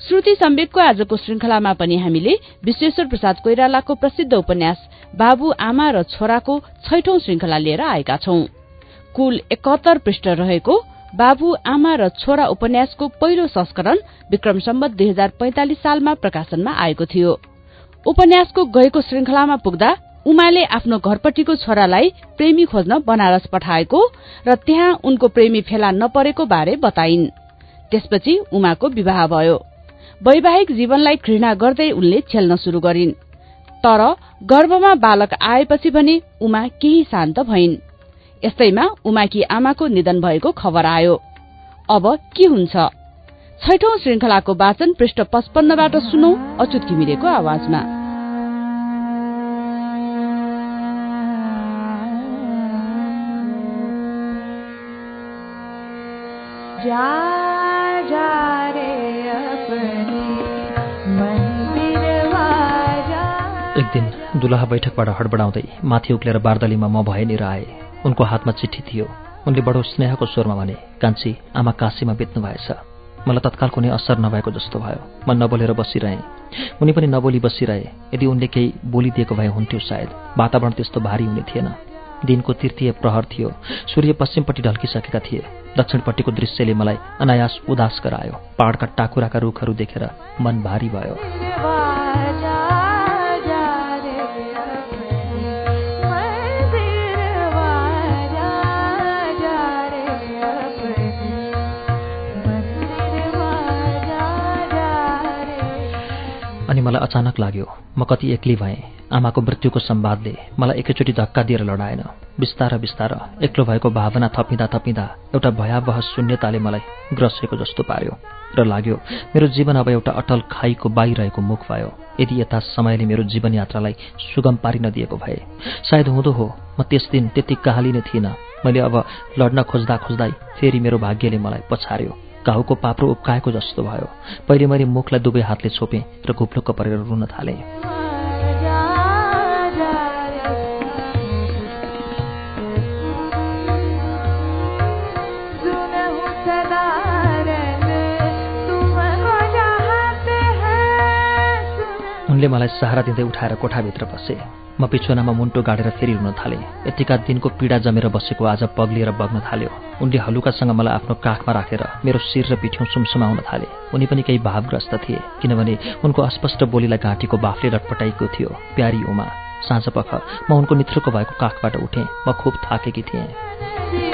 श्रुति सम्वेकको आजको श्रृंखलामा पनि हामीले विश्वेश्वर प्रसाद कोइरालाको प्रसिद्ध उपन्यास बाबु आमा र छोराको छैठौं श्रृंखला लिएर आएका छौं। कुल एकात्तर पृष्ठ रहेको बाबु आमा र छोरा उपन्यासको पहिलो संस्करण विक्रम सम्बत दुई हजार पैंतालिस सालमा प्रकाशनमा आएको थियो। उपन्यासको गएको श्रृंखलामा पुग्दा उमाले आफ्नो घरपट्टिको छोरालाई प्रेमी खोज्न बनारस पठाएको र त्यहाँ उनको प्रेमी फेला नपरेको बारे बताइन्। त्यसपछि उमाको विवाह भयो। वैवाहिक जीवनलाई घृणा गर्दै उनले छेल्न शुरू गरिन्। तर गर्भमा बालक आएपछि भने उमा केही शान्त भइन्। यस्तैमा उमाकी आमाको निधन भएको खबर आयो। अब के हुन्छ? छैठौं श्रृंखलाको वाचन पृष्ठ पचपन्नबाट सुनौ अच्युत घिमिरेको आवाजमा। जा दिन दुलहा बैठकबाट हडबडाउँदै माथि उक्लेर बार्दलीमा म भए नि आए। उनको हातमा चिठी थियो। उनले बडो स्नेहको स्वरमा भने कान्छी आमा काशीमा बित्नु भएछ। मलाई तत्काल कुनै असर नभएको जस्तो भयो। म नबोलेर बसिरहेँ। उनी पनि नबोली बसिरहे। यदि उनले केही बोलिदिएको भए हुन्थ्यो सायद। वातावरण त्यस्तो भारी हुने थिएन। दिनको तृतीय प्रहर थियो। सूर्य पश्चिमपट्टि ढल्किसकेका थिए। दक्षिणपट्टिको दृश्यले मलाई अनायास उदास गरायो। पहाडका टाकुराका रुखहरू देखेर मन भारी भयो। मलाई अचानक लाग्यो म कति एक्लै भएँ। आमाको मृत्युको सम्वादले मलाई एकैचोटि धक्का दिएर लडाएन। बिस्तार बिस्तार एक्लो भएको भावना थपिँदा थपिँदा एउटा भयावह शून्यताले मलाई ग्रसेको जस्तो पार्यो र लाग्यो मेरो जीवन अब एउटा अटल खाईको बाहिरहेको मुख भयो। यदि यता समयले मेरो जीवन यात्रालाई सुगम पारिन दिएको भए सायद हुँदो हो म त्यस दिन त्यति कहाली नै थिइनँ। मैले अब लड्न खोज्दा खोज्दै फेरि मेरो भाग्यले मलाई पछार्यो। घाउको पाप्रो उप्काएको जस्तो भयो। पहिले मैले मुखलाई दुवै हातले छोपेँ र घुप्लुक्क परेर रुन थालेँ। उनले मलाई सहारा दिँदै उठाएर कोठाभित्र बसे। म पिछुनामा मुन्टो गाडेर फेरि रुन थालेँ। यतिका दिनको पीडा जमेर बसेको आज पग्लिएर बग्न थाल्यो। उनले हलुकासँग मलाई आफ्नो काखमा राखेर मेरो शिर र पिठ्यौँ सुमसुमाउन थाले। उनी पनि केही भावग्रस्त थिए किनभने उनको अस्पष्ट बोलीलाई घाँटीको बाफले लटपटाइएको थियो। प्यारी उमा साँझ पख म उनको नित्रुको भएको काखबाट उठेँ। म खुब थाकेकी थिएँ।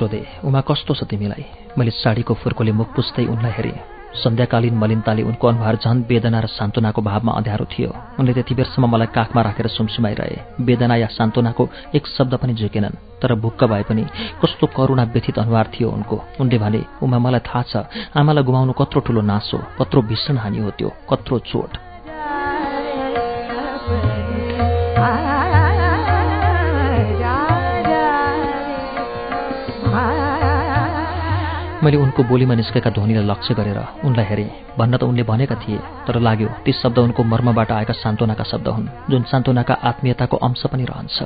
सोधे उमा कस्तो छ तिमीलाई? मैले साडीको फुर्कोले मुख पुस्दै उनलाई हेरेँ। सन्ध्याकालीन मलिनताले उनको अनुहार झन् वेदना र सान्त्वनाको भावमा अँध्यारो थियो। उनले त्यति बेरसम्म मलाई काखमा राखेर सुमसुमाइरहे। वेदना या सान्त्वनाको एक शब्द पनि झुकेनन् तर भुक्क भए पनि कस्तो करुणा व्यथित अनुहार थियो उनको। उनले भने उमा मलाई थाहा छ आमालाई गुमाउनु कत्रो ठुलो नासो कत्रो भीषण हानि हो त्यो कत्रो चोट। मैले उनको बोलीमा निस्केका ध्वनिलाई लक्ष्य गरेर उनलाई हेरेँ। भन्न त उनले भनेका थिए तर लाग्यो ती शब्द उनको मर्मबाट आएका सान्त्वनाका शब्द हुन् जुन सान्त्वनाका आत्मीयताको अंश पनि रहन्छ।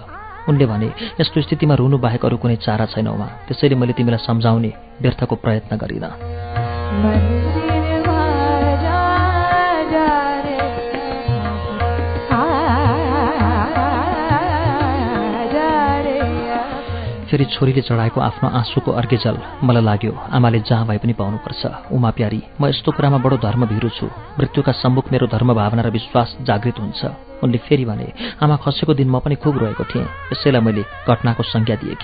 उनले भने यस्तो स्थितिमा रुनु बाहेक अरू कुनै चारा छैन उमा त्यसैले मैले तिमीलाई सम्झाउने व्यर्थको प्रयत्न गरिनँ। फेरि छोरीले चढाएको आफ्नो आँसुको अर्घेजल मलाई लाग्यो आमाले जहाँ भए पनि पाउनुपर्छ। उमा प्यारी म यस्तो कुरामा बडो धर्मभिरु छु। मृत्युका सम्मुख मेरो धर्म भावना र विश्वास जागृत हुन्छ। उनले फेरि भने आमा खसेको दिन म पनि खुब रोएको थिएँ। यसैलाई मैले घटनाको संज्ञा दिए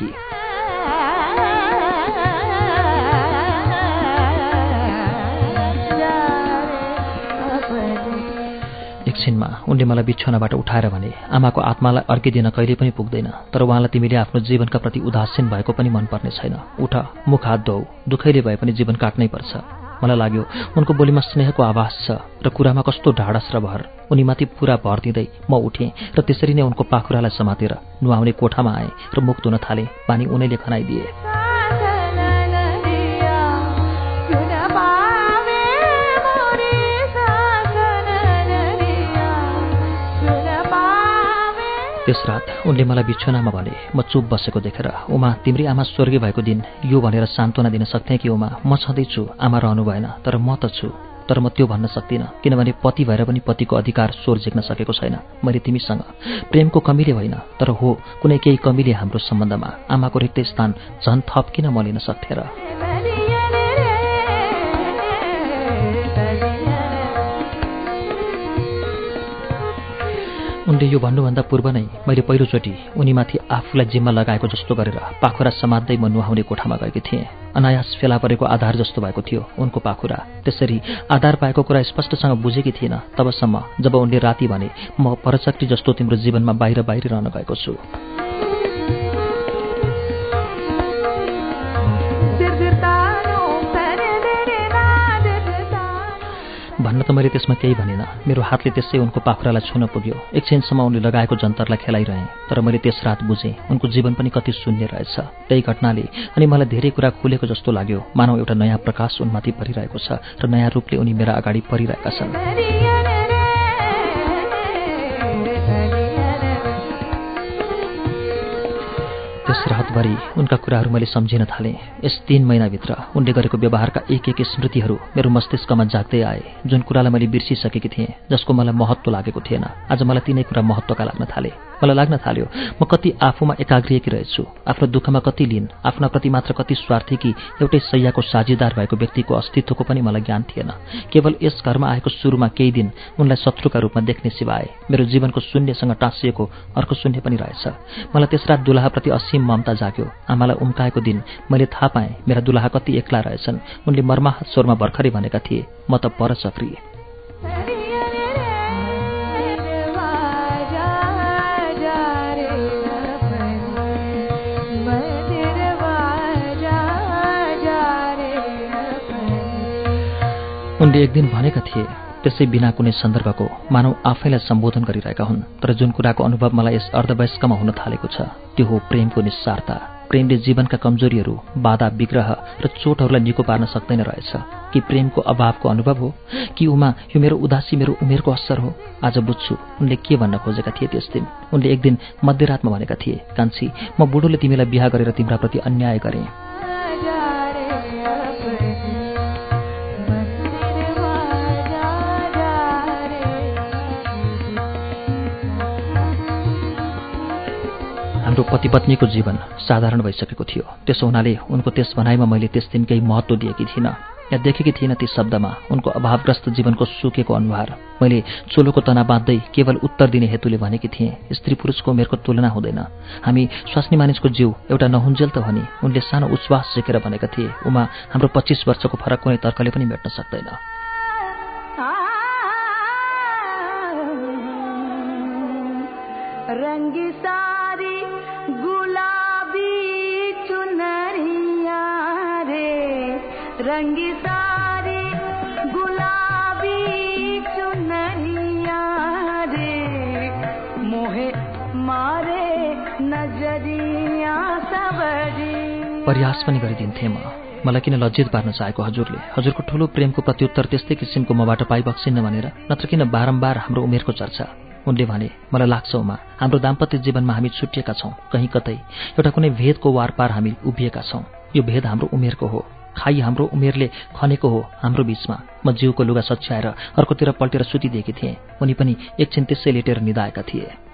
एकछिनमा उनले मलाई बिछौनाबाट उठाएर भने आमाको आत्मालाई अर्किदिन कहिले पनि पुग्दैन तर उहाँलाई तिमीले आफ्नो जीवनका प्रति उदासीन भएको पनि मनपर्ने छैन। उठ मुख हात धौ दुखैले भए पनि जीवन काट्नै पर्छ। मलाई लाग्यो उनको बोलीमा स्नेहको आवाज छ र कुरामा कस्तो ढाडस र भर। उनीमाथि पुरा भर दिँदै म उठेँ र त्यसरी नै उनको पाखुरालाई समातेर नुहाउने कोठामा आएँ र मुख धुन थालेँ पानी उनैले खनाइदिए। त्यस रात उनले मलाई बिछोनामा भने म चुप बसेको देखेर उमा तिम्री आमा स्वर्गीय भएको दिन यो भनेर सान्त्वना दिन सक्थेँ कि उमा? म छँदैछु आमा रहनु भएन तर म त छु। तर म त्यो भन्न सक्दिनँ किनभने पति भएर पनि पतिको अधिकार स्वर झिक्न सकेको छैन। मैले तिमीसँग प्रेमको कमीले होइन तर हो कुनै केही कमीले हाम्रो सम्बन्धमा आमाको रिक्त स्थान झन् थप किन म लिन सक्थेँ र। उनले यो भन्नुभन्दा पूर्व नै मैले पहिलोचोटि उनीमाथि आफूलाई जिम्मा लगाएको जस्तो गरेर पाखुरा समात्दै म नुहाउने कोठामा गएकी थिएँ। अनायास फेला परेको आधार जस्तो भएको थियो उनको पाखुरा। त्यसरी आधार पाएको कुरा स्पष्टसँग बुझेकी थिइनँ तबसम्म जब उनले राति भने म परचक्री जस्तो तिम्रो जीवनमा बाहिर बाहिर रहन गएको छु। भन्न त मैले त्यसमा केही भनिनँ। मेरो हातले त्यसै उनको पाखुरालाई छुन पुग्यो। एकछिनसम्म उनले लगाएको जन्तरलाई खेलाइरहेँ तर मैले त्यस रात बुझेँ उनको जीवन पनि कति शून्य रहेछ। त्यही घटनाले अनि मलाई धेरै कुरा खुलेको जस्तो लाग्यो। मानव एउटा नयाँ प्रकाश उनमाथि परिरहेको छ र नयाँ रूपले उनी मेरा अगाडि परिरहेका छन्। त्यस रातभरि उनका कुराहरू मैले सम्झिन थालेँ। यस तीन महिनाभित्र उनले गरेको व्यवहारका एक एक स्मृतिहरू मेरो मस्तिष्कमा जाग्दै आए जुन कुरालाई मैले बिर्सिसकेकी थिएँ जसको मलाई महत्त्व लागेको थिएन। आज मलाई तिनै कुरा महत्त्वका लाग्न थाले। मलाई लाग्न थाल्यो म कति आफूमा एकाग्रिएकी रहेछु। आफ्नो दुःखमा कति लिन आफ्नाप्रति मात्र कति स्वार्थी कि एउटै सैयाको साझेदार भएको व्यक्तिको अस्तित्वको पनि मलाई ज्ञान थिएन। केवल यस घरमा आएको सुरुमा केही दिन उनलाई शत्रुका रूपमा देख्ने सिवाए मेरो जीवनको शून्यसँग टाँसिएको अर्को शून्य पनि रहेछ। मलाई त्यस रात दुलाहाप्रति असीम ममता जाग्यो। आमालाई उम्काएको दिन मैले थाहा पाएँ मेरा दुलाहा कति एक्ला रहेछन्। उनले मर्माहत स्वरमा भर्खरै भनेका थिए म त पर सक्रिय उनले एक दिन भनेका थिए त्यसै बिना कुनै सन्दर्भको मानव आफैलाई सम्बोधन गरिरहेका हुन्। तर जुन कुराको अनुभव मलाई यस अर्धवयस्कमा हुन थालेको छ त्यो हो प्रेमको निस्सारता। प्रेमले जीवनका कमजोरीहरू बाधा विग्रह र चोटहरूलाई निको पार्न सक्दैन रहेछ। कि प्रेमको अभावको अनुभव हो कि उमा यो मेरो उदासी मेरो उमेरको असर हो? आज बुझ्छु उनले के भन्न खोजेका थिए त्यस दिन। उनले एक दिन मध्यरातमा भनेका थिए कान्छी म बुढोले तिमीलाई बिहा गरेर तिम्राप्रति अन्याय गरेँ। हाम्रो पति पत्नीको जीवन साधारण भइसकेको थियो। त्यसो हुनाले उनको त्यस भनाइमा मैले त्यस दिन केही महत्त्व दिएकी थिइनँ। या देखेकी थिइनँ ती शब्दमा उनको अभावग्रस्त जीवनको सुकेको अनुहार। मैले चोलोको तना बाँध्दै केवल उत्तर दिने हेतुले भनेकी थिएँ स्त्री पुरुषको उमेरको तुलना हुँदैन। हामी स्वास्नी मानिसको जिउ एउटा नहुन्जेल त भने उनले सानो उच्छ्वास सिकेर भनेका थिए। उमा हाम्रो पच्चिस वर्षको फरक कुनै तर्कले पनि मेट्न सक्दैन। प्रयास पनि गरिदिन्थेँ म। मलाई किन लज्जित पार्न चाहेको हजुरले? हजुरको ठुलो प्रेमको प्रत्युत्तर त्यस्तै किसिमको मबाट पाइबक्सिन्न भनेर नत्र किन बारम्बार हाम्रो उमेरको चर्चा? उनले भने मलाई लाग्छ उमा हाम्रो दाम्पत्य जीवनमा हामी छुटिएका छौँ। कहीँ कतै एउटा कुनै भेदको वारपार हामी उभिएका छौँ। यो भेद हाम्रो उमेरको हो। खाई हाम्रो उमेरले खनेको हो हाम्रो बिचमा। म जिउको लुगा सच्याएर अर्कोतिर पल्टेर सुतिदिएकी थिएँ। उनी पनि एकछिन त्यसै लेटेर निधाएका थिए।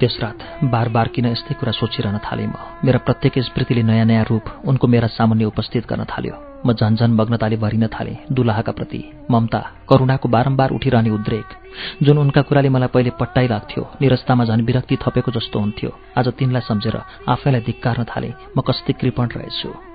त्यस रात बार बार किन यस्तै कुरा सोचिरहन थालेँ म? मेरा प्रत्येक स्मृतिले नयाँ नयाँ रूप उनको मेरा सामान्य उपस्थित गर्न थाल्यो। म झन्झन मग्नताले भरिन थालेँ दुलाहाका प्रति। ममता करुणाको बारम्बार उठिरहने उद्रेक। जुन उनका कुराले मलाई पहिले पट्टाइलाग्थ्यो निरस्तामा झन् विरक्ति थपेको जस्तो हुन्थ्यो। आज तिनलाई सम्झेर आफैलाई धिक्कार्न थालेँ म कस्ती कृपण रहेछु।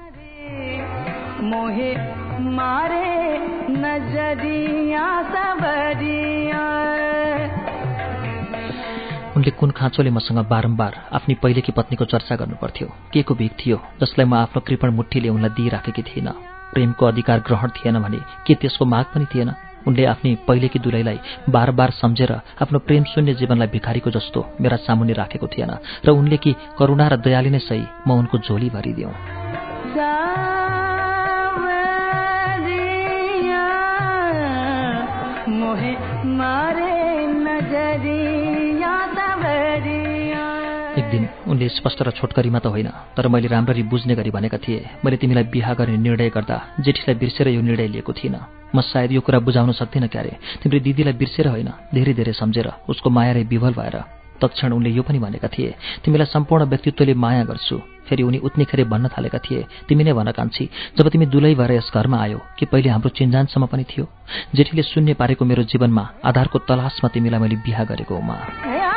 उनले कुन खाँचोले मसँग बारम्बार आफ्नी पहिलेकी पत्नीको चर्चा गर्नुपर्थ्यो के को भिख थियो जसलाई म आफ्नो कृपण मुठीले उनलाई दिइराखेकी थिइनँ। प्रेमको अधिकार ग्रहण थिएन भने के त्यसको माग पनि थिएन? उनले आफ्नी पहिलेकी दुलैलाई बार बार सम्झेर आफ्नो प्रेम शून्य जीवनलाई भिखारीको जस्तो मेरा सामुन्ने राखेको थिएन र उनले कि करुणा र दयाले नै सही म उनको झोली भरिदिउँ। दिन उनले स्पष्ट र छोटकरीमा त होइन तर मैले राम्ररी बुझ्ने गरी भनेका थिएँ। मैले तिमीलाई बिहा गर्ने निर्णय गर्दा जेठीलाई बिर्सेर यो निर्णय लिएको थिइनँ। म सायद यो कुरा बुझाउन सक्दिनँ क्यारे। तिम्रो दिदीलाई बिर्सेर होइन धेरै धेरै सम्झेर उसको मायाले विभल भएर। तत्क्षण उनले यो पनि भनेका थिए तिमीलाई सम्पूर्ण व्यक्तित्वले माया गर्छु। फेरि उनी उत्नीखेर भन्न थालेका थिए तिमी नै भन कान्छी जब तिमी दुलै भएर यस घरमा आयो कि पहिले हाम्रो चिन्जानसम्म पनि थियो? जेठीले शून्य पारेको मेरो जीवनमा आधारको तलासमा तिमीलाई मैले बिहा गरेको उमा।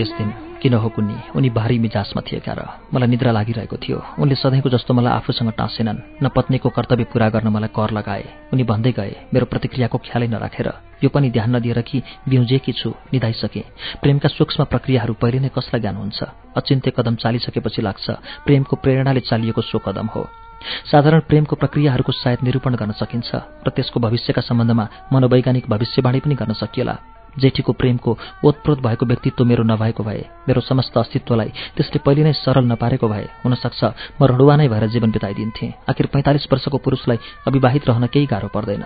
त्यस दिन किन हो कुन्नी? उनी भारी मिजाजमा थिए क्या र? मलाई निद्रा लागिरहेको थियो। उनले सधैँको जस्तो मलाई आफूसँग टाँसेनन्। न पत्नीको कर्तव्य पुरा गर्न मलाई कर लगाए। उनी भन्दै गए मेरो प्रतिक्रियाको ख्यालै नराखेर यो पनि ध्यान नदिएर कि बिउजेकी छु निधाइसके। प्रेमका सूक्ष्म प्रक्रियाहरू पहिले नै कसलाई ज्ञान हुन्छ अचिन्त्य कदम चालिसकेपछि लाग्छ। प्रेमको प्रेरणाले चालिएको सो कदम हो। साधारण प्रेमको प्रक्रियाहरूको सायद निरूपण गर्न सकिन्छ र त्यसको भविष्यका सम्बन्धमा मनोवैज्ञानिक भविष्यवाणी पनि गर्न सकिएला। जेठीको प्रेमको ओतप्रोत भएको व्यक्तित्व मेरो नभएको भए मेरो समस्त अस्तित्वलाई त्यसले पहिले नै सरल नपारेको भए हुनसक्छ म रडुवा नै भएर जीवन बिताइदिन्थेँ। आखिर पैँतालिस वर्षको पुरुषलाई अविवाहित रहन केही गाह्रो पर्दैन।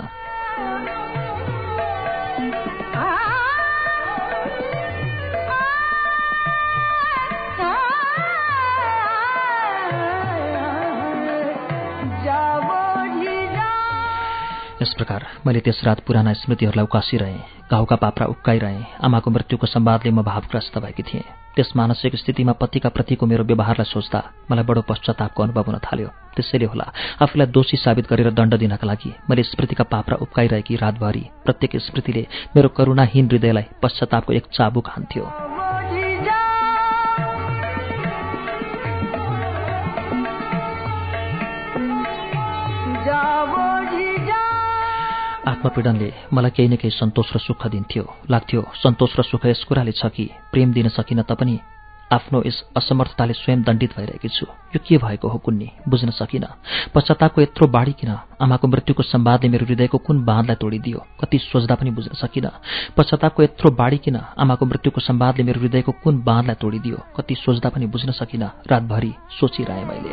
यस प्रकार मैले त्यस रात पुराना स्मृतिहरूलाई उकासिरहेँ घाउका पाप्रा उक्काइरहेँ आमाको मृत्युको सम्वादले म भावग्रस्त भएकी थिएँ। त्यस मानसिक स्थितिमा पतिका प्रतिको मेरो व्यवहारलाई सोच्दा मलाई बडो पश्चातापको अनुभव हुन थाल्यो। त्यसैले होला आफूलाई दोषी साबित गरेर दण्ड दिनका लागि मैले स्मृतिका पाप्रा उक्काइरहेकी रातभरि प्रत्येक स्मृतिले मेरो करुणाहीन हृदयलाई पश्चातापको एक चाबुक हान्थ्यो। आत्मपीडनले मलाई केही न केही सन्तोष र सुख दिन्थ्यो। लाग्थ्यो सन्तोष र सुख यस कुराले छ कि प्रेम दिन सकिन तापनि आफ्नो यस असमर्थताले स्वयं दण्डित भइरहेकी छु। यो के भएको हो कुन्नी? बुझ्न सकिनँ। पश्चातापको यत्रो बाढी किन आमाको मृत्युको सम्वादले मेरो हृदयको कुन बाँधलाई तोडिदियो? कति सोच्दा पनि बुझ्न सकिनँ। पश्चातापको यत्रो बाढी किन आमाको मृत्युको सम्वादले मेरो हृदयको कुन बाँधलाई तोडिदियो? कति सोच्दा पनि बुझ्न सकिनँ। रातभरि सोचिरहेँ मैले।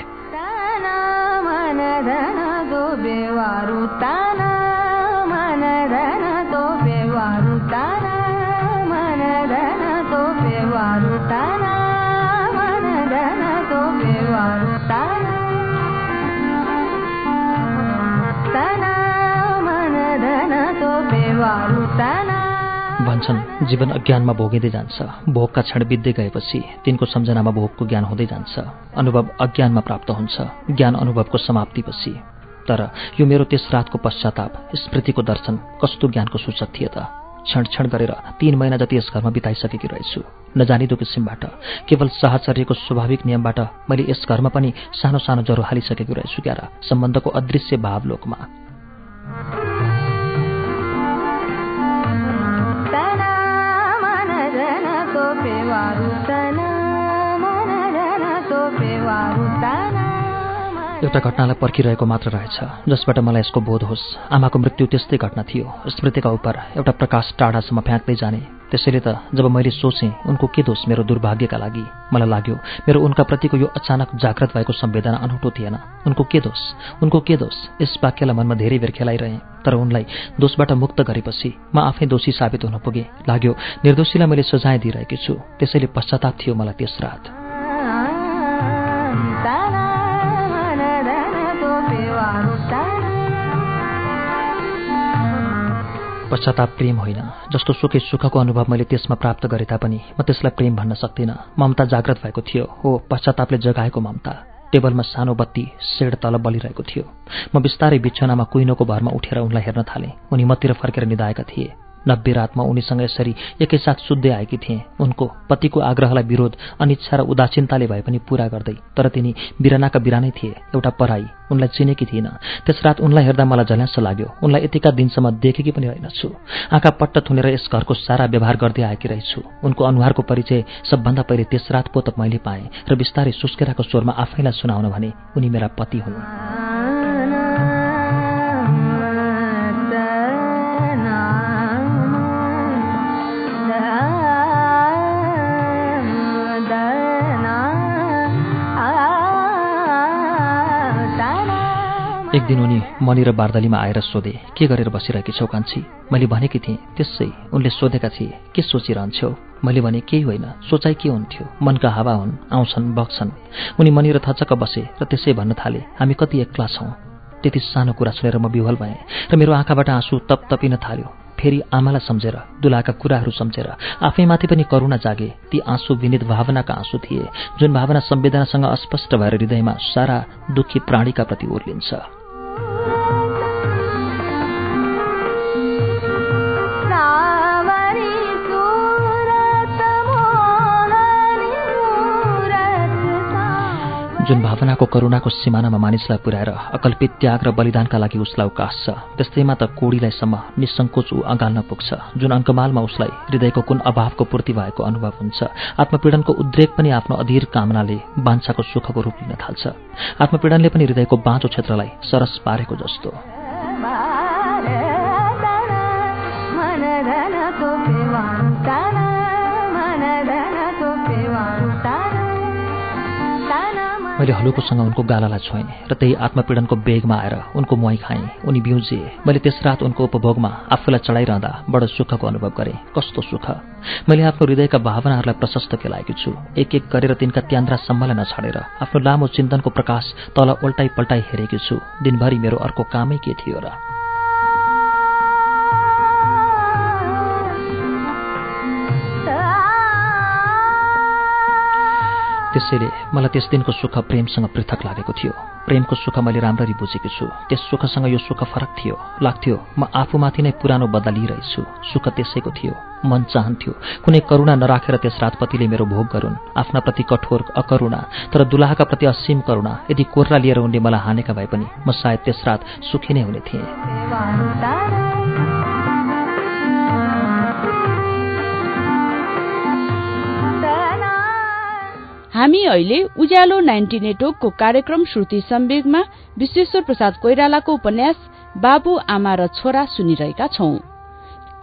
भन्छन् जीवन अज्ञानमा भोगिँदै जान्छ। भोगका क्षण बित्दै गएपछि तिनको सम्झनामा भोगको ज्ञान हुँदै जान्छ। अनुभव अज्ञानमा प्राप्त हुन्छ। ज्ञान अनुभवको समाप्तिपछि। तर यो मेरो त्यस रातको पश्चाताप स्मृतिको दर्शन कस्तो ज्ञानको सूचक थिए त? क्षण क्षण गरेर तीन महिना जति यस घरमा बिताइसकेकी रहेछु। नजानिदो किसिमबाट केवल साहचर्यको स्वाभाविक नियमबाट मैले यस घरमा पनि सानो सानो ज्वरो हालिसकेको रहेछु क्यार सम्बन्धको अदृश्य भावलोकमा एउटा घटनालाई पर्खिरहेको मात्र रहेछ जसबाट मलाई यसको बोध होस्। आमाको मृत्यु त्यस्तै घटना थियो। स्मृतिका उप एउटा प्रकाश टाढासम्म फ्याँक्दै जाने। त्यसैले त जब मैले सोचेँ उनको के दोष मेरो दुर्भाग्यका लागि? मलाई लाग्यो मेरो उनका प्रतिको यो अचानक जागृत भएको संवेदना अनौठो थिएन। उनको के दोष? उनको के दोष? यस वाक्यलाई मनमा धेरै बेर खेलाइरहेँ। तर उनलाई दोषबाट मुक्त गरेपछि म आफै दोषी साबित हुन पुगेँ। लाग्यो निर्दोषीलाई मैले सजाय दिइरहेकी छु। त्यसैले पश्चाताप थियो मलाई त्यस रात। पश्चाताप प्रेम होइन। जस्तो सुकै सुखको अनुभव मैले त्यसमा प्राप्त गरे तापनि म त्यसलाई प्रेम भन्न सक्दिनँ। ममता जाग्रत भएको थियो। हो पश्चातापले जगाएको ममता। टेबलमा सानो बत्ती सेड तल बलिरहेको थियो। म बिस्तारै बिछनामा कुइनोको भरमा उठेर उनलाई हेर्न थालेँ। उनी मतिर फर्केर निधाएका थिए। नब्बे रातमा उनीसँग यसरी एकैसाथ सुत्दै आएकी थिएँ। उनको पतिको आग्रहलाई विरोध अनिच्छा र उदासीनताले भए पनि पूरा गर्दै तर तिनी बिरानाका बिरानै थिए। एउटा पराई उनलाई चिनेकी थिइन। त्यस रात उनलाई हेर्दा मलाई झल्यास लाग्यो। उनलाई यतिका दिनसम्म देखेकी पनि रहेनछु आँखा पट्ट थुनेर यस घरको सारा व्यवहार गर्दै आएकी रहेछु। उनको अनुहारको परिचय सबभन्दा पहिले त्यस रात पो त मैले पाएँ र बिस्तारै सुस्केराको स्वरमा आफैलाई सुनाउन भने उनी मेरा पति हुन्। एक दिन उनी मणि र बार्दलीमा आएर सोधे के गरेर बसिरहेकी छौ कान्छी? मैले भनेकी थिएँ त्यसै उनले सोधेका थिए के सोचिरहन्छौ? मैले भने केही होइन सोचाइ के हुन्थ्यो? मनका हावा हुन् आउँछन् बग्छन्। उनी मणि र थचक्क बसे र त्यसै भन्न थाले हामी कति एक्ला छौँ। त्यति सानो कुरा सुनेर म विवल भएँ र मेरो आँखाबाट आँसु तप तपिन थाल्यो। फेरि आमालाई सम्झेर दुलाका कुराहरू सम्झेर आफैमाथि पनि करुणा जागे। ती आँसु विनित भावनाका आँसु थिए जुन भावना संवेदनासँग अस्पष्ट भएर हृदयमा सारा दुखी प्राणीका प्रति ओर्लिन्छ। जुन भावनाको करुणाको सिमानामा मानिसलाई पुर्याएर अकल्पित त्याग र बलिदानका लागि उसलाई उकास छ त्यस्तैमा त कोडीलाईसम्म निसङ्कोच ऊ अगाल्न पुग्छ। जुन अङ्कमालमा उसलाई हृदयको कुन अभावको पूर्ति भएको अनुभव हुन्छ आत्मपीडनको उद्रेक पनि आफ्नो अधीर कामनाले बान्छाको सुखको रूप लिन थाल्छ। आत्मपीडनले पनि हृदयको बाँचो क्षेत्रलाई सरस पारेको जस्तो। मैले हलुकोसँग उनको गालालाई छोएँ र त्यही आत्मपीडनको बेगमा आएर उनको मुहाई खाएँ। उनी बिउजिए मैले त्यस रात उनको उपभोगमा आफूलाई चढाइरहँदा बडो सुखको अनुभव गरेँ। कस्तो सुख? मैले आफ्नो हृदयका भावनाहरूलाई प्रशस्त केलाएकी छु। एक एक गरेर तिनका त्यान्द्रासम्मलाई नछाडेर आफ्नो लामो चिन्तनको प्रकाश तल उल्टाइ पल्टाइ हेरेकी छु। दिनभरि मेरो अर्को कामै के थियो र? त्यसैले मलाई त्यस दिनको सुख प्रेमसँग पृथक लागेको थियो। प्रेमको सुख मैले राम्ररी बुझेको छु। त्यस सुखसँग यो सुख फरक थियो। लाग्थ्यो म आफूमाथि नै पुरानो बदला सुख त्यसैको थियो। मन चाहन्थ्यो। कुनै करुणा नराखेर त्यस रातपतिले मेरो भोग गरून्। आफ्नाप्रति कठोर अकरुणा तर दुलाहाका प्रति असीम करुणा यदि कोर्रा लिएर उनले मलाई हानेका भए पनि म सायद त्यस रात सुखी नै हुने थिएँ। हामी अहिले उज्यालो नाइन्टी नेटवर्कको कार्यक्रम श्रुति सम्वेगमा विश्वेश्वर प्रसाद कोइरालाको उपन्यास बाबु आमा र छोरा सुनिरहेका छौं।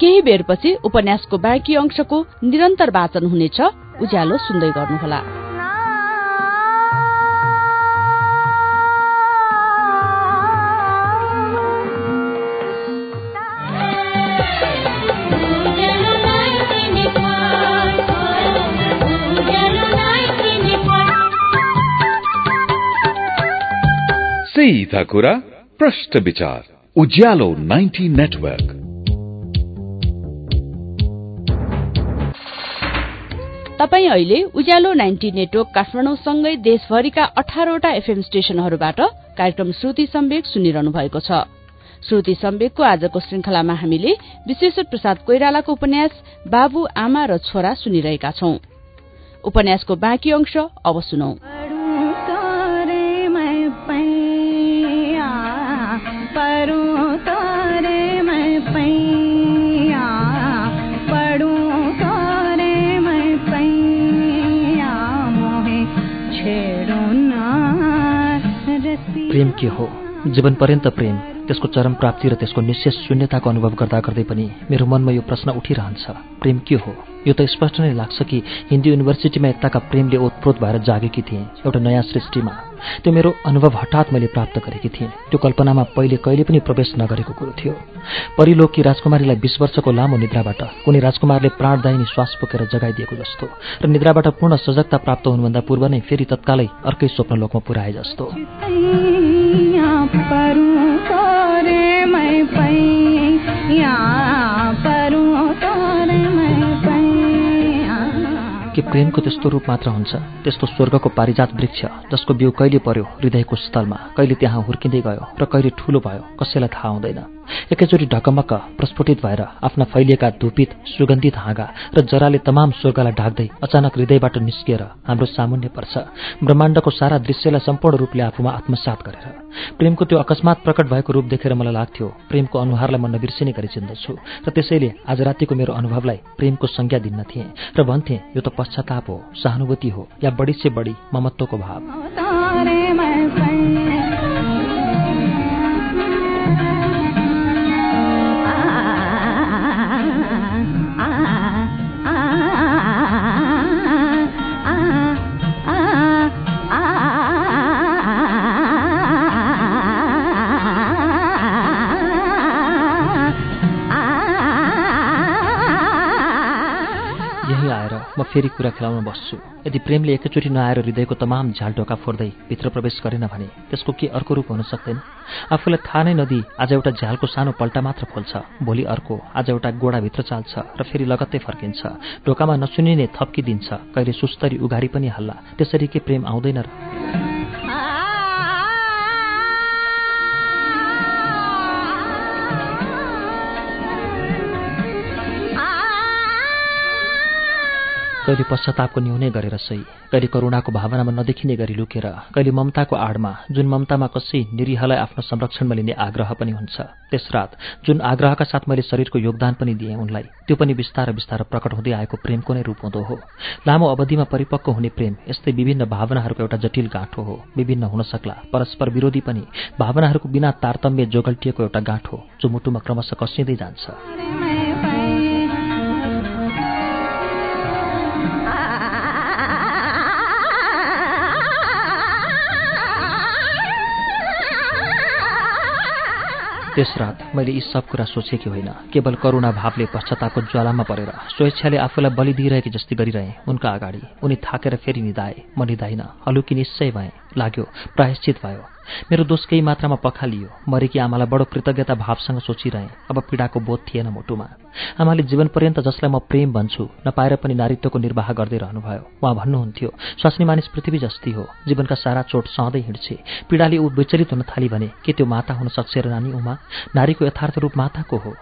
केही बेरपछि उपन्यासको बाँकी अंशको निरन्तर वाचन हुनेछ। उज्यालो सुन्दै गर्नुहोला। सीधा कुरा प्रश्न विचार उज्यालो 90 नेटवर्क तपाई अहिले उज्यालो नाइन्टी नेटवर्क काठमाडौँसँगै देशभरिका अठारवटा एफएम स्टेशनहरूबाट कार्यक्रम श्रुति सम्वेक सुनिरहनु भएको छ। श्रुति सम्वेकको आजको श्रृंखलामा हामीले विश्वेश्वर प्रसाद कोइरालाको उपन्यास बाबु आमा र छोरा सुनिरहेका छौं। उपन्यासको बाँकी अंश अब सुनौ। प्रेम के हो? जीवन पर्यन्त प्रेम त्यसको चरम प्राप्ति र त्यसको निश्चय शून्यताको अनुभव गर्दा गर्दै पनि मेरो मनमा यो प्रश्न उठिरहन्छ प्रेम के हो? यो त स्पष्ट नै लाग्छ कि हिन्दी युनिभर्सिटीमा यताका प्रेमले ओतप्रोत भएर जागेकी थिएँ एउटा नयाँ सृष्टिमा। त्यो मेरो अनुभव हठात मैले प्राप्त गरेकी थिएँ। त्यो कल्पनामा पहिले कहिले पनि प्रवेश नगरेको कुरो थियो। परिलोकी राजकुमारीलाई बिस वर्षको लामो निद्राबाट कुनै राजकुमारले प्राणदायिनी श्वास पोकेर जगाइदिएको जस्तो र निद्राबाट पूर्ण सजगता प्राप्त हुनुभन्दा पूर्व नै फेरि तत्कालै अर्कै स्वप्न लोकमा पुऱ्याए जस्तो। के प्रेमको त्यस्तो रूप मात्र हुन्छ त्यस्तो स्वर्गको पारिजात वृक्ष जसको बिउ कहिले पर्यो हृदयको स्थलमा कहिले त्यहाँ हुर्किँदै गयो र कहिले ठुलो भयो कसैलाई थाहा हुँदैन। एकैचोटि ढकमक्क प्रस्फुटित भएर आफ्ना फैलिएका धुपित सुगन्धित हाँगा र जराले तमाम स्वर्गलाई ढाक्दै अचानक हृदयबाट निस्किएर हाम्रो सामुन्य पर्छ। ब्रह्माण्डको सारा दृश्यलाई सम्पूर्ण रूपले आफूमा आत्मसात गरेर। प्रेमको त्यो अकस्मात प्रकट भएको रूप देखेर मलाई लाग्थ्यो प्रेमको अनुहारलाई म नबिर्सिने गरी चिन्दछु र त्यसैले आज रातिको मेरो अनुभवलाई प्रेमको संज्ञा दिन्न थिएँ र भन्थे यो त पश्चाताप हो सहानुभूति हो या बढी से बढी ममत्वको भाव? फेरि कुरा खेलाउन बस्छु। यदि प्रेमले एकैचोटि नआएर हृदयको तमाम झ्याल ढोका फोर्दै भित्र प्रवेश गरेन भने त्यसको के अर्को रूप हुन सक्दैन? आफूलाई थाहा नै नदी आज एउटा झ्यालको सानो पल्टा मात्र खोल्छ भोलि अर्को आज एउटा गोडाभित्र चाल्छ र फेरि लगत्तै फर्किन्छ। ढोकामा नसुनिने थप्किदिन्छ कहिले सुस्तरी उघारी पनि हल्ला। त्यसरी के प्रेम आउँदैन र कहिले पश्चातापको न्यूनै गरेर सही कहिले करुणाको भावनामा नदेखिने गरी लुकेर कहिले ममताको आडमा जुन ममतामा कसै निरीहलाई आफ्नो संरक्षणमा लिने आग्रह पनि हुन्छ। त्यस रात जुन आग्रहका साथ मैले शरीरको योगदान पनि दिएँ उनलाई त्यो पनि बिस्तार बिस्तार प्रकट हुँदै आएको प्रेमको नै रूप हुँदो हो। लामो अवधिमा परिपक्व हुने प्रेम यस्तै विभिन्न भावनाहरूको एउटा जटिल गाँठो हो। विभिन्न हुन सक्ला परस्पर विरोधी पनि भावनाहरूको बिना तारतम्य जोगल्टिएको एउटा गाँठो जो मुटुमा क्रमशः कसिँदै जान्छ। त्यस रात मैले यी सब कुरा सोचेकी होइन। केवल करुणा भावले पश्चातापको ज्वालामा परेर स्वेच्छाले आफूलाई बलि दिइरहेकी जस्तै गरिरहे। उनका अगाडि उनी थाकेर फेरि निधाए। म निधाइन। हलुकी निश्चय भएँ। लाग्यो। प्रायश्चित भयो। मेरो दोष केही मात्रामा पखालियो। मरेकी आमालाई बडो कृतज्ञता भावसँग सोचिरहेँ। अब पीडाको बोध थिएन मुटुमा। आमाले जीवन पर्यन्त जसलाई म प्रेम भन्छु नपाएर पनि नारीत्वको निर्वाह गर्दै रहनुभयो। उहाँ भन्नुहुन्थ्यो स्वास्नी मानिस पृथ्वी जस्ती हो। जीवनका सारा चोट सहँदै हिँड्छे। पीडाले ऊ विचलित हुन थाली भने के त्यो माता हुन सक्छ र नानी उमा? नारीको यथार्थ रूप माताको हो।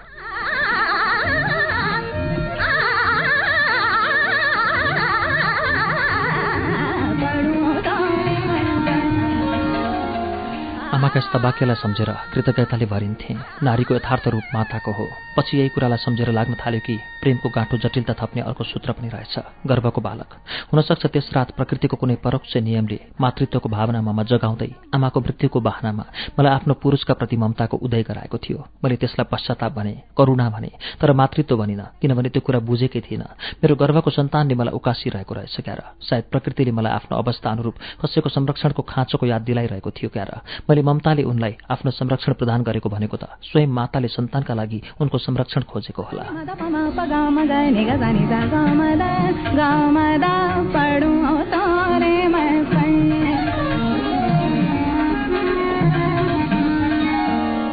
आमाका यस्ता वाक्यलाई सम्झेर कृतज्ञताले भरिन्थे। नारीको यथार्थ रूप माताको हो। पछि यही कुरालाई सम्झेर लाग्न थाल्यो कि प्रेमको गाँठो जटिलता थप्ने अर्को सूत्र पनि रहेछ गर्वको बालक। हुनसक्छ त्यस रात प्रकृतिको कुनै परोक्ष नियमले मातृत्वको भावनामा जगाउँदै आमाको मृत्युको बाहनामा मलाई आफ्नो पुरुषका प्रति ममताको उदय गराएको थियो। मैले त्यसलाई पश्चाताप भने करुणा भने तर मातृत्व भनिन किनभने त्यो कुरा बुझेकै थिएन। मेरो गर्वको सन्तानले मलाई उकासिरहेको रहेछ क्यार। सायद प्रकृतिले मलाई आफ्नो अवस्था अनुरूप कसैको संरक्षणको खाँचोको याद दिलाइरहेको थियो क्यार। मैले ममताले उनलाई आफ्नो संरक्षण प्रदान गरेको भनेको त स्वयं माताले सन्तानका लागि उनको संरक्षण खोजेको होला।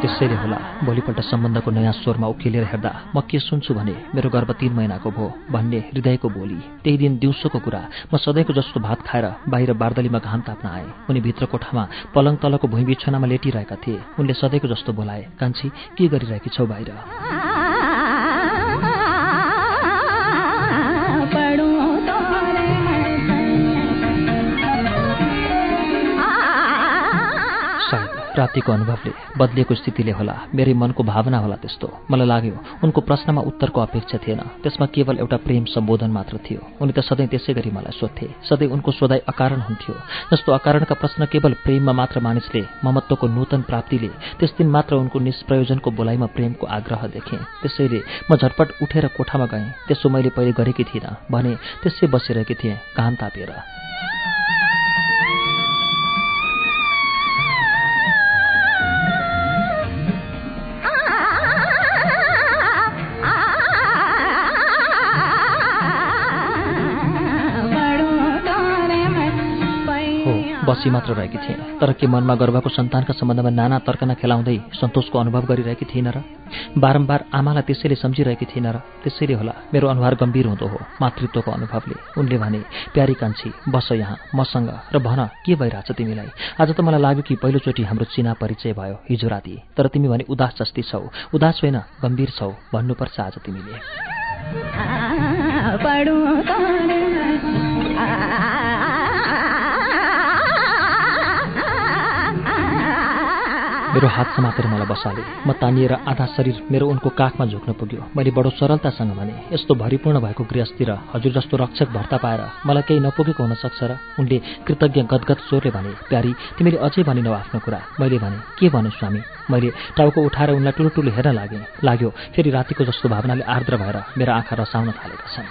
त्यसैले होला भोलिपल्ट सम्बन्धको नयाँ स्वरमा उकिलेर हेर्दा म के सुन्छु भने मेरो गर्व तीन महिनाको भो भन्ने हृदयको बोली। त्यही दिन दिउँसोको कुरा म सधैँको जस्तो भात खाएर बाहिर बार्दलीमा घाम ताप्न आएँ। उनी भित्र कोठामा पलङ तलको भुइँ बिछनामा लेटिरहेका थिए। उनले सधैँको जस्तो बोलाए कान्छी के गरिरहेकी छौ बाहिर? रातिको अनुभवले बदलिएको स्थितिले होला। मेरै मनको भावना होला त्यस्तो। मलाई लाग्यो उनको प्रश्नमा उत्तरको अपेक्षा थिएन। त्यसमा केवल एउटा प्रेम सम्बोधन मात्र थियो। उनी त सधैँ त्यसै गरी मलाई सोध्थे। सधैँ उनको सोधाइ अकारण हुन्थ्यो। जस्तो अकारणका प्रश्न केवल प्रेममा मात्र मानिसले ममत्वको नूतन प्राप्तिले त्यस दिन मात्र उनको निष्प्रयोजनको बोलाइमा प्रेमको आग्रह देखेँ। त्यसैले म झटपट उठेर कोठामा गएँ। त्यसो मैले पहिले गरेकी थिइनँ भने त्यसै बसिरहेकी थिएँ घाम तापेर। खुसी मात्र रहेकी थिएँ। तर के मनमा गर्भको सन्तानका सम्बन्धमा नाना तर्कना खेलाउँदै सन्तोषको अनुभव गरिरहेकी थिइनँ र? बारम्बार आमालाई त्यसैले सम्झिरहेकी थिइनँ र? त्यसैले होला मेरो अनुहार गम्भीर हुँदो हो मातृत्वको अनुभवले। उनले भने प्यारी कान्छी बस यहाँ मसँग र भन के भइरहेछ तिमीलाई? आज त मलाई लाग्यो कि पहिलोचोटि हाम्रो चिना परिचय भयो हिजो राति। तर तिमी भने उदास जस्ती छौ। उदास होइन गम्भीर छौ भन्नुपर्छ आज तिमीले। मेरो हात समातेर मलाई बसाले। म तानिएर आधा शरीर मेरो उनको काखमा झुक्न पुग्यो। मैले बडो सरलतासँग भने यस्तो भरिपूर्ण भएको गृहस्थी र हजुर जस्तो रक्षक भर्ता पाएर मलाई केही नपुगेको हुन सक्छ र? उनले कृतज्ञ गदगद स्वरले भने प्यारी तिमीले अझै भनिनौ आफ्नो कुरा। मैले भने के भन्नु स्वामी? मैले टाउको उठाएर उनलाई ठुलो हेर्न लागेँ लाग्यो। फेरि रातिको जस्तो भावनाले आर्द्र भएर मेरा आँखा रसाउन थालेका छन्।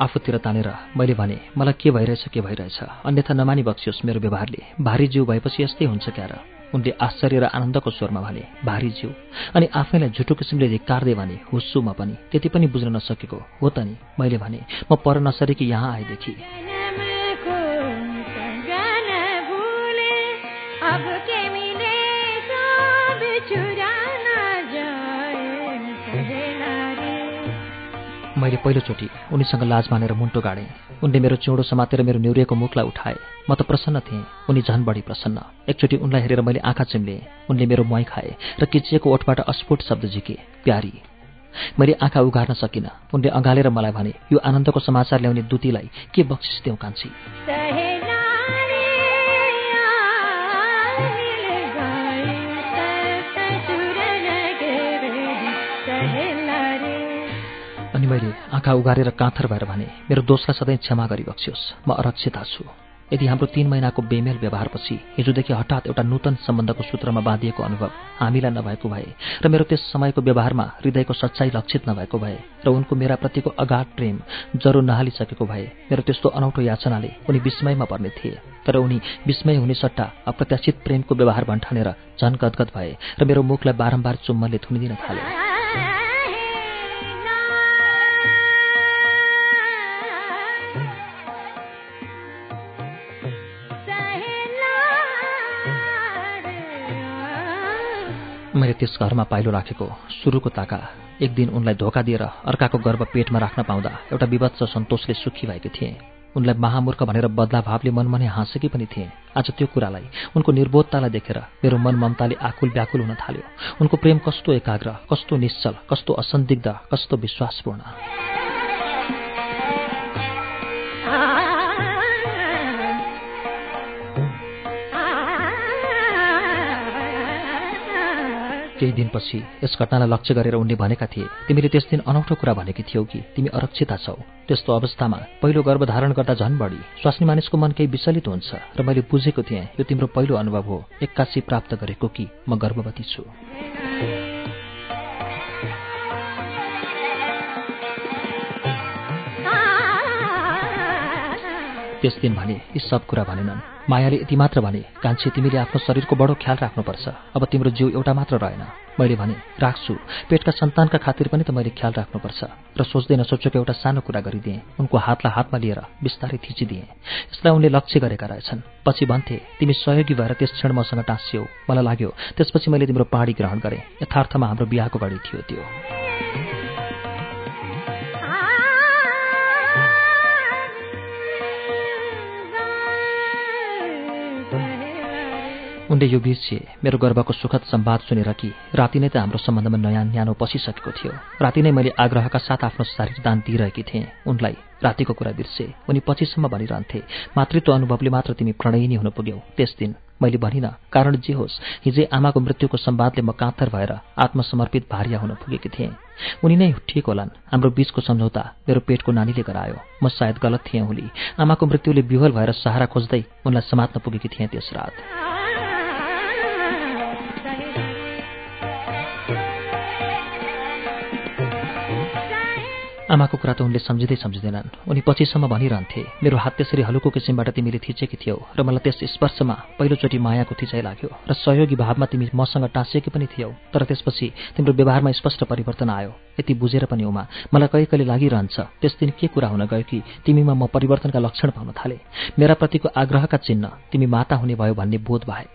आफूतिर तानेर। मैले भने मलाई के भइरहेछ के भइरहेछ? अन्यथा नमानी बक्सियोस् मेरो व्यवहारले। भारी जिउ भएपछि यस्तै हुन्छ क्या र उनले आश्चर्य र आनन्दको स्वरमा भने भारी जिउ। अनि आफैलाई झुटो किसिमले धिक्कार्दै भने हुस्छु म पनि। त्यति पनि बुझ्न नसकेको। हो त नि? मैले भने म पर नसरेकी यहाँ आएदेखि। मैले पहिलोचोटि उनीसँग लाज मानेर मुन्टो गाडेँ। उनले मेरो चिउँडो समातेर मेरो निहुरिएको मुखलाई उठाए। म त प्रसन्न थिएँ। उनी झन् बढी प्रसन्न। एकचोटि उनलाई हेरेर मैले आँखा चिम्ले। उनले मेरो मुहाई खाए र किचिएको ओठबाट अस्फुट शब्द झिके प्यारी मैले आँखा उघार्न सकिनँ। उनले अँगालेर मलाई भने यो आनन्दको समाचार ल्याउने दुतीलाई के बक्सिस देऊ कान्छी? अनि मैले आँखा उगारेर काँथर भएर भने मेरो दोषलाई सधैँ क्षमा गरी बक्सियोस् म अरक्षिता छु। यदि हाम्रो तीन महिनाको बेमेल व्यवहारपछि हिजोदेखि हठात एउटा नूतन सम्बन्धको सूत्रमा बाँधिएको अनुभव हामीलाई नभएको भए र मेरो त्यस समयको व्यवहारमा हृदयको सच्चाइ लक्षित नभएको भए र उनको मेरा प्रतिको अगाध प्रेम जरो नहालिसकेको भए मेरो त्यस्तो अनौठो याचनाले उनी विस्मयमा पर्ने थिए। तर उनी विस्मय हुने सट्टा अप्रत्याशित प्रेमको व्यवहार भन्ठानेर झन गदगद भए र मेरो मुखलाई बारम्बार चुम्बनले थुनिदिन थाले। मैले त्यस घरमा पाइलो राखेको। सुरुको ताका एक दिन उनलाई धोका दिएर अर्काको गर्व पेटमा राख्न पाउँदा एउटा विवत्स सन्तोषले सुखी भएकी थिएँ। उनलाई महामूर्ख भनेर बदला भावले मनमने हाँसेकी पनि थिएँ। आज त्यो कुरालाई उनको निर्बोधतालाई देखेर मेरो मन ममताले आकुल व्याकुल हुन थाल्यो। उनको प्रेम कस्तो एकाग्र कस्तो निश्चल कस्तो असन्दिग्ध कस्तो विश्वासपूर्ण। केही दिनपछि यस घटनालाई लक्ष्य गरेर उनले भनेका थिए तिमीले त्यस दिन अनौठो कुरा भनेकी थियौ कि तिमी अरक्षिता छौ। त्यस्तो अवस्थामा पहिलो गर्भधारण गर्दा झन् बढी। स्वास्नी मानिसको मन केही विचलित हुन्छ र मैले बुझेको थिएँ यो तिम्रो पहिलो अनुभव हो। एक्कासी प्राप्त गरेको कि म गर्भवती छु। त्यस दिन भने यी सब कुरा भनेनन्। मायाले यति मात्र भने कान्छी तिमीले आफ्नो शरीरको बडो ख्याल राख्नुपर्छ। अब तिम्रो जिउ एउटा मात्र रहेन। मैले भने राख्छु। पेटका सन्तानका खातिर पनि त मैले ख्याल राख्नुपर्छ। र सोच्दै नसोचेको एउटा सानो कुरा गरिदिएँ। उनको हातलाई हातमा लिएर बिस्तारै थिचिदिएँ। यसलाई उनले लक्ष्य गरेका रहेछन्। पछि भन्थे तिमी सहयोगी भएर त्यस क्षण मसँग टाँस्यौ। मलाई लाग्यो त्यसपछि मैले तिम्रो पाडी ग्रहण गरेँ। यथार्थमा हाम्रो बिहाको घडी थियो त्यो। उनले यो बिर्सिए मेरो गर्वको सुखद सम्वाद सुनेर कि राति नै त हाम्रो सम्बन्धमा नयाँ न्यानो पसिसकेको थियो। राति नै मैले आग्रहका साथ आफ्नो शरीर दान दिइरहेकी थिएँ। उनलाई रातिको कुरा बिर्से। उनी पछिसम्म भनिरहन्थे मातृत्व अनुभवले मात्र तिमी प्रणयिनी हुन पुग्यौ। त्यस दिन मैले भनिनँ कारण जे होस् हिजै आमाको मृत्युको सम्वादले म काँतर भएर आत्मसमर्पित भार्या हुन पुगेकी थिएँ। उनी नै ठिक होलान्। हाम्रो बीचको सम्झौता मेरो पेटको नानीले गरायो। म सायद गलत थिएँ होली। आमाको मृत्युले विवल भएर सहारा खोज्दै उनलाई समात्न पुगेकी थिएँ त्यस रात। आमाको कुरा त उनले सम्झिँदै सम्झिँदैनन्। उनी पछिसम्म भनिरहन्थे मेरो हात त्यसरी हलुको किसिमबाट तिमीले थिचेकी थियौ र मलाई त्यस स्पर्शमा पहिलोचोटि मायाको थिचाइ लाग्यो र सहयोगी भावमा तिमी मसँग टाँसिएकी पनि थियौ तर त्यसपछि तिम्रो व्यवहारमा स्पष्ट परिवर्तन आयो। यति बुझेर पनि उमा मलाई कहिले कहिले लागिरहन्छ त्यस दिन के कुरा हुन गयो कि तिमीमा म परिवर्तनका लक्षण पाउन थाले। मेरा प्रतिको आग्रहका चिन्ह तिमी माता हुने भयो भन्ने बोध बाहेक।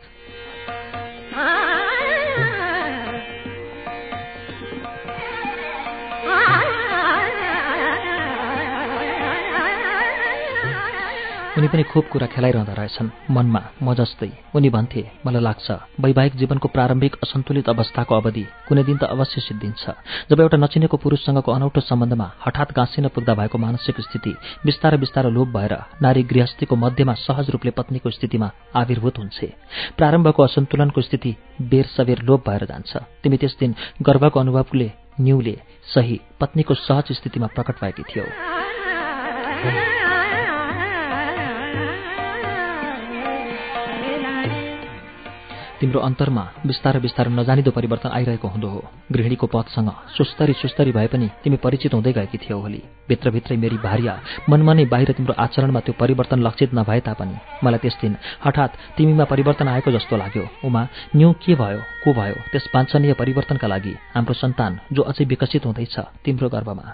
उनी पनि खुब कुरा खेलाइरहँदो रहेछन्। मनमा म जस्तै। उनी भन्थे मलाई लाग्छ वैवाहिक जीवनको प्रारम्भिक असन्तुलित अवस्थाको अवधि कुनै दिन त अवश्य सिद्धिन्छ। जब एउटा नचिनेको पुरुषसँगको अनौठो सम्बन्धमा हठात गाँसिन पुग्दा भएको मानसिक स्थिति बिस्तारै बिस्तारै लोप भएर नारी गृहस्थीको मध्यमा सहज रूपले पत्नीको स्थितिमा आविर्भूत हुन्छे। प्रारम्भको असन्तुलनको स्थिति बेर सवेर लोप भएर जान्छ। तिमी त्यस दिन गर्भको अनुभवले न्युले सही पत्नीको सहज स्थितिमा प्रकट भएकी थियौ। तिम्रो अन्तरमा बिस्तारै बिस्तारै नजानिदो परिवर्तन आइरहेको हुँदो हो। गृहिणीको पदसँग सुस्तरी सुस्तरी भए पनि तिमी परिचित हुँदै गएकी थियौ होली। भित्रभित्रै मेरी भार्या मनमा नै बाहिर तिम्रो आचरणमा त्यो परिवर्तन लक्षित नभए तापनि मलाई त्यस दिन हठात तिमीमा परिवर्तन आएको जस्तो लाग्यो। उमा न्यू के भयो? को भयो? त्यस वाञ्छनीय परिवर्तनका लागि हाम्रो सन्तान जो अझै विकसित हुँदैछ तिम्रो गर्भमा।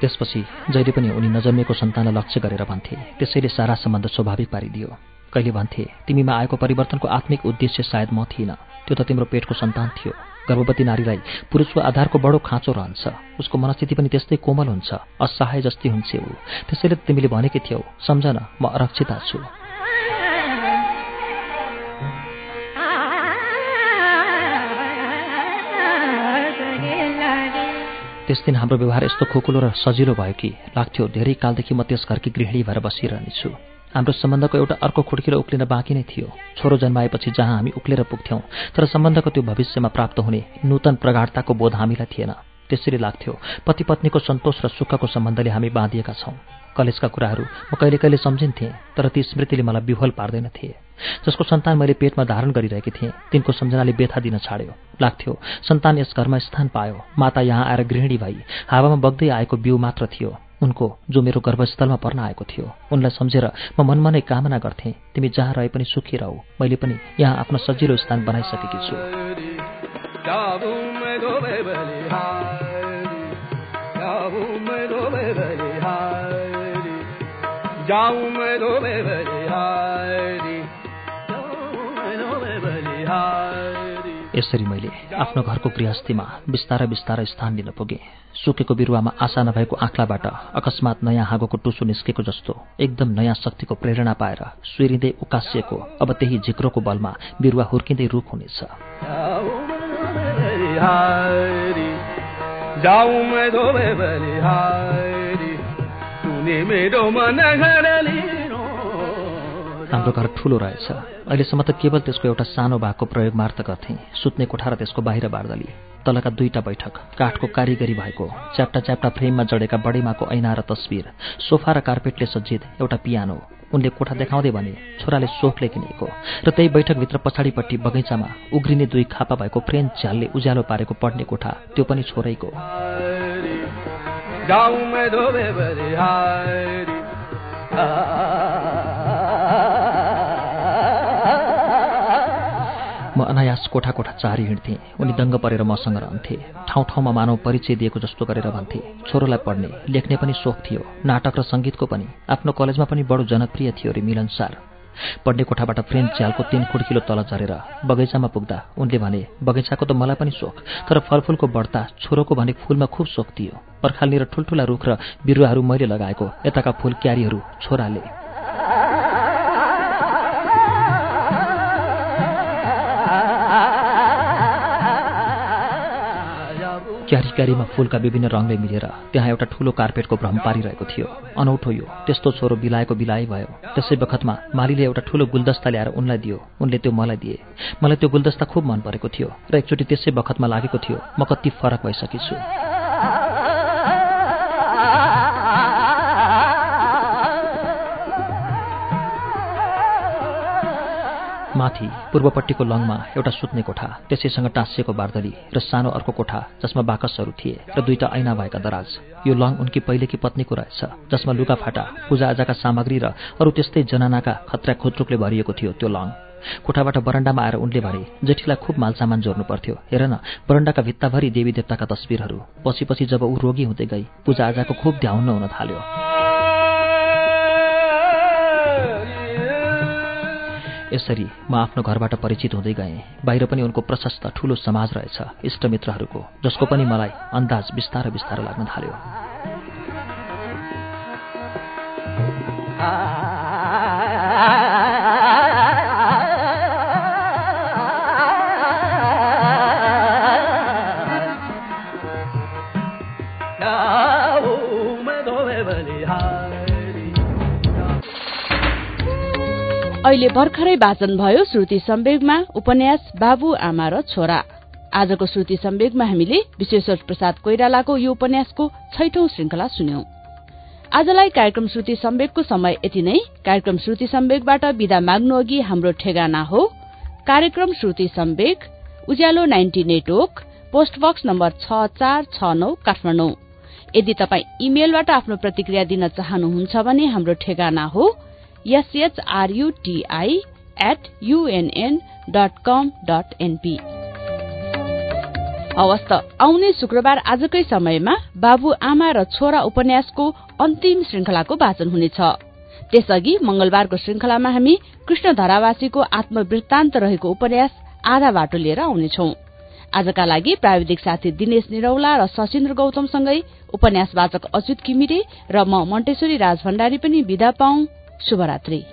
त्यसपछि जहिले पनि उनी नजन्मेको सन्तानलाई लक्ष्य गरेर भन्थे त्यसैले सारा सम्बन्ध स्वाभाविक पारिदियो। कहिले भन्थे तिमीमा आएको परिवर्तनको आत्मिक उद्देश्य सायद म थिइनँ। त्यो त तिम्रो पेटको सन्तान थियो। गर्भवती नारीलाई पुरुषको आधारको बडो खाँचो रहन्छ। उसको मनस्थिति पनि त्यस्तै कोमल हुन्छ असहाय जस्तै हुन्छ ऊ। त्यसैले तिमीले भनेकी थियौ सम्झन म अरक्षिता छु। त्यस दिन हाम्रो व्यवहार यस्तो खोकुलो र सजिलो भयो कि लाग्थ्यो धेरै कालदेखि म त्यस घरकी गृहिणी भएर बसिरहनेछु हाम्रो सम्बन्धको एउटा अर्को खुड्किलो उक्लिन बाँकी नै थियो। छोरो जन्माएपछि जहाँ हामी उक्लेर पुग्थ्यौँ तर सम्बन्धको त्यो भविष्यमा प्राप्त हुने नूतन प्रगाढताको बोध हामीलाई थिएन। त्यसरी लाग्थ्यो पति पत्नीको सन्तोष र सुखको सम्बन्धले हामी बाँधिएका छौँ। कलेजका कुराहरू म कहिले कहिले सम्झिन्थेँ तर ती स्मृतिले मलाई विह्वल पार्दैनथे जसको सन्तान मैले पेटमा धारण गरिरहेकी थिएँ तिनको सम्झनाले व्यथा दिन छाड्यो। लाग्थ्यो सन्तान यस घरमा स्थान पायो। माता यहाँ आएर गृहिणी भई हावामा बग्दै आएको बिउ मात्र थियो। उनको जो मेरो गर्भस्थलमा पर्न आएको थियो उनलाई सम्झेर म मनमा नै कामना गर्थेँ तिमी जहाँ रहे पनि सुखी रहौ। मैले पनि यहाँ आफ्नो सजिलो स्थान बनाइसकेकी छु। यसरी मैले आफ्नो घरको गृहस्थीमा बिस्तारै बिस्तारै स्थान लिन पुगेँ। सुकेको बिरुवामा आशा नभएको आँख्लाबाट अकस्मात नयाँ हाँगोको टुसु निस्केको जस्तो एकदम नयाँ शक्तिको प्रेरणा पाएर सुइरिँदै उकासिएको अब त्यही झिक्रोको बलमा बिरुवा हुर्किँदै रुख हुनेछ। हाम्रो घर ठुलो रहेछ। अहिलेसम्म त केवल त्यसको एउटा सानो भागको प्रयोग मात्र गर्थेँ सुत्ने कोठा र त्यसको बाहिर बार्दली। तलका दुईटा बैठक काठको कारिगरी भएको च्याप्टा च्याप्टा फ्रेममा जडेका बडीमाको ऐना र तस्विर सोफा र कार्पेटले सज्जित एउटा पियानो। उनले कोठा देखाउँदै भने छोराले सोखले किनेको र त्यही बैठकभित्र पछाडिपट्टि बगैँचामा उग्रिने दुई खापा भएको फ्रेन्च च्यालले उज्यालो पारेको पढ्ने कोठा त्यो पनि छोरैको। म अनायास कोठा कोठा चारी हिँड्थेँ। उनी दङ्ग परेर मसँग रहन्थे। ठाउँ ठाउँमा मानव परिचय दिएको जस्तो गरेर भन्थे छोरोलाई पढ्ने लेख्ने पनि सोख थियो नाटक र सङ्गीतको पनि। आफ्नो कलेजमा पनि बडो जनप्रिय थियो रे मिलनसार पढ्ने कोठाबाट फ्रेन्च च्यालको तिन खुड्किलो तल झरेर बगैँचामा पुग्दा उनले भने बगैँचाको त मलाई पनि सोख तर फलफुलको बढ्ता छोरोको भने फुलमा खुब सोख थियो। पर्खाल्ने र ठुल्ठुला रुख र बिरुवाहरू मैले लगाएको यताका फुल क्यारीहरू छोराले। क्यारी क्यारीमा फुलका विभिन्न रङले मिलेर त्यहाँ एउटा ठुलो कार्पेटको भ्रम पारिरहेको थियो। अनौठो यो। त्यस्तो छोरो बिलाएको बिलाइ भयो। त्यसै बखतमा मालीले एउटा ठुलो गुलदस्ता ल्याएर उनलाई दियो। उनले त्यो मलाई दिए। मलाई त्यो गुलदस्ता खुब मन परेको थियो र एकचोटि त्यसै बखतमा लागेको थियो म कति फरक भइसकेछु। माथि पूर्वपट्टिको लङमा एउटा सुत्ने कोठा त्यसैसँग टाँसिएको बार्दली र सानो अर्को कोठा जसमा बाकसहरू थिए र दुईटा ऐना भएका दराज। यो लङ उनकी पहिलेकी पत्नीको रहेछ जसमा लुगाफाटा पूजाआजाका सामग्री र अरू त्यस्तै जनानाका खत्रा खुत्रुकले भरिएको थियो त्यो लङ। कोठाबाट बरन्डामा आएर उनले भने जेठीलाई खुब मालसामान जोड्नु पर्थ्यो। हेर न बरन्डाका भित्ताभरि देवी देवताका तस्विरहरू। पछि पछि जब ऊ रोगी हुँदै गई पूजाआजाको खुब ध्याउन्न हुन थाल्यो। यसरी म आफ्नो घरबाट परिचित हुँदै गएँ। बाहिर पनि उनको प्रशस्त ठूलो समाज रहेछ इष्टमित्रहरूको जसको पनि मलाई अन्दाज बिस्तार बिस्तार लाग्न थाल्यो। अहिले भर्खरै वाचन भयो श्रुति सम्वेगमा उपन्यास बाबु आमा र छोरा। आजको श्रुति सम्वेगमा हामीले विश्वेश्वर प्रसाद कोइरालाको यो उपन्यासको छैठौं श्रृंखला सुन्यौं। आजलाई कार्यक्रम श्रुति सम्वेकको समय यति नै। कार्यक्रम श्रुति सम्वेकबाट विदा माग्नु अघि हाम्रो ठेगाना हो कार्यक्रम Shruti Sambeg Ujyalo ninety network postbox number छ चार छ नौ काठमाडौँ। यदि तपाई इमेलबाट आफ्नो प्रतिक्रिया दिन चाहनुहुन्छ भने हाम्रो ठेगाना हो एसएचआरयुटीआई एट आउने शुक्रबार आजकै समयमा बाबु आमा र छोरा उपन्यासको अन्तिम श्रृंखलाको वाचन हुनेछ। त्यसअघि मंगलबारको श्रृंखलामा हामी कृष्ण धरावासीको आत्मवृत्तान्त रहेको उपन्यास आधा बाटो लिएर आउनेछौ। आजका लागि प्राविधिक साथी दिनेश निरौला र सशिन्द्र गौतमसँगै उपन्यासवाचक अच्युत किमिरे र म मण्टेश्वरी राज भण्डारी पनि विदा पाऊ। शुभरात्री।